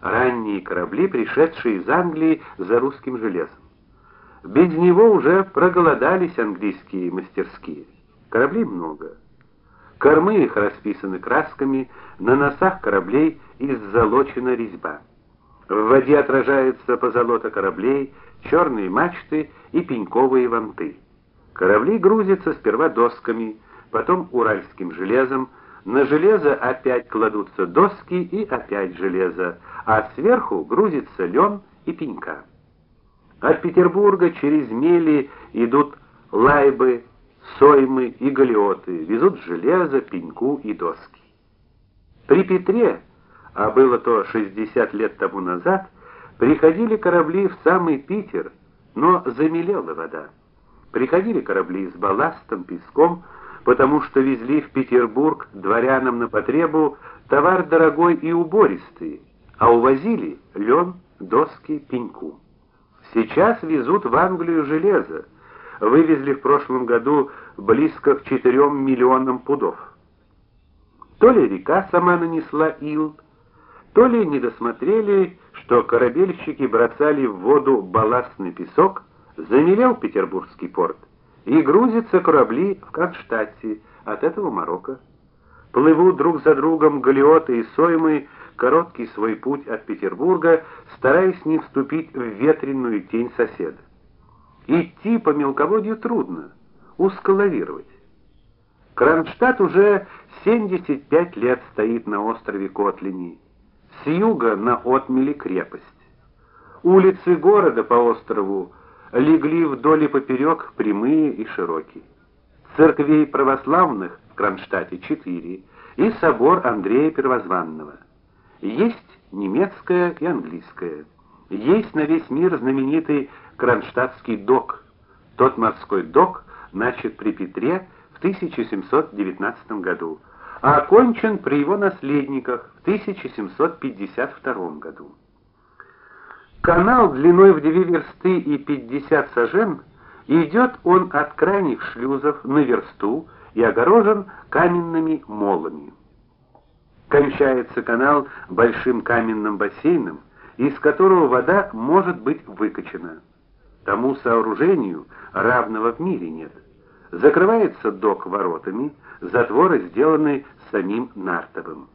ранние корабли, пришедшие из Англии за русским железом. Без него уже проголодались английские мастерские. Кораблей много. Кормы их расписаны красками, на носах кораблей иззолочена резьба. В воде отражается позолота кораблей, черные мачты и пеньковые ванты. Корабли грузятся сперва досками, потом уральским железом, на железо опять кладутся доски и опять железо, а сверху грузится лен и пенька. От Петербурга через мели идут лайбы, соймы и галеоты, везут железо, пеньку и доски. При Петре, а было то 60 лет тому назад, приходили корабли в самый Питер, но замелела вода. Приходили корабли с балластом, песком, потому что везли в Петербург дворянам на потребу товар дорогой и убористый, а увозили лен, доски, пеньку. Сейчас везут в Англию железо. Вывезли в прошлом году близко к 4 миллионам пудов. То ли река сама нанесла ил, то ли не досмотрели, что корабельщики бросали в воду балластный песок, замелел Петербургский порт, и грузятся корабли в Кронштадте, от этого Марокко. Плывут друг за другом галеоты и соймы, короткий свой путь от Петербурга, стараясь не вступить в ветреную тень соседа. Идти по мелководью трудно, узко лавировать. Кронштадт уже 75 лет стоит на острове Котлини. С юга на отмели крепость. Улицы города по острову легли вдоль и поперек прямые и широкие. Церквей православных в Кронштадте четыре и собор Андрея Первозванного. Есть немецкая и английская. Есть на весь мир знаменитый Кронштадтский док. Тот морской док начат при Петре в 1719 году, а окончен при его наследниках в 1752 году. Канал длиной в две версты и 50 сажен, идет он от крайних шлюзов на версту и огорожен каменными молами. Кончается канал большим каменным бассейном, из которого вода может быть выкачана. Тому сооружению равного в мире нет. Закрывается док воротами, затворы сделаны самим Нартовым.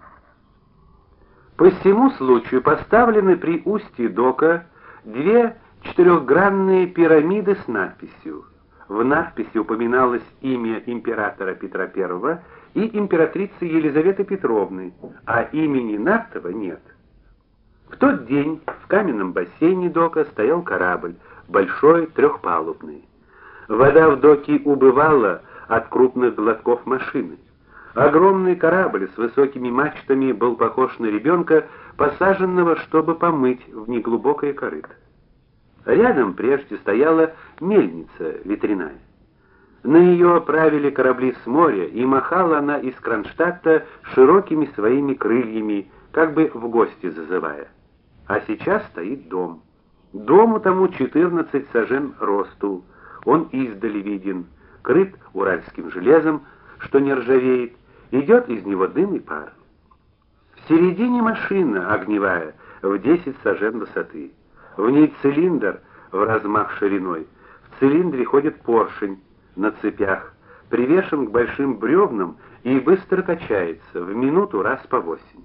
По всему случаю поставлены при устье дока две четырехгранные пирамиды с надписью. В надписи упоминалось имя императора Петра I и императрицы Елизаветы Петровны, а имени Нартова нет. В тот день в каменном бассейне дока стоял корабль, большой трехпалубный. Вода в доке убывала от крупных глотков машины. Огромный корабль с высокими мачтами был похож на ребенка, посаженного, чтобы помыть в неглубокое корыто. Рядом прежде стояла мельница ветряная. На нее правили корабли с моря, и махала она из Кронштадта широкими своими крыльями, как бы в гости зазывая. А сейчас стоит дом. Дому тому 14 сажен росту. Он издали виден, крыт уральским железом, что не ржавеет, Идет из него дым и пар. В середине машина огневая в 10 сажен высоты. В ней цилиндр в размах шириной. В цилиндре ходит поршень на цепях, привешен к большим бревнам и быстро качается, в минуту раз по восемь.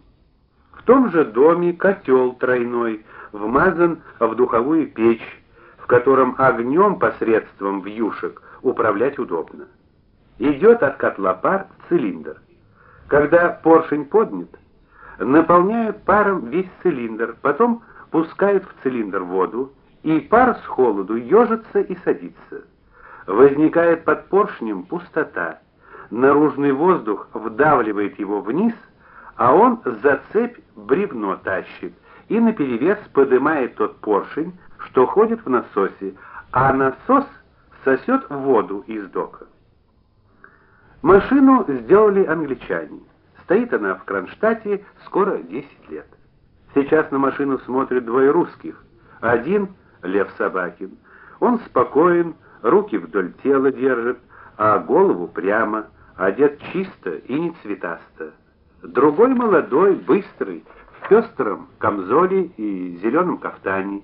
В том же доме котел тройной, вмазан в духовую печь, в котором огнем посредством вьюшек управлять удобно. Идет от котла пар в цилиндр. Когда поршень поднят, наполняют паром весь цилиндр, потом пускают в цилиндр воду, и пар с холоду ежится и садится. Возникает под поршнем пустота. Наружный воздух вдавливает его вниз, а он за цепь бревно тащит и наперевес поднимает тот поршень, что ходит в насосе, а насос сосет воду из дока. Машину сделали англичане. Стоит она в Кронштадте скоро 10 лет. Сейчас на машину смотрят двое русских. Один Лев Собакин. Он спокоен, руки вдоль тела держит, а голову прямо, одет чисто и не цветасто. Другой молодой, быстрый, в пестром камзоле и зеленом кафтане,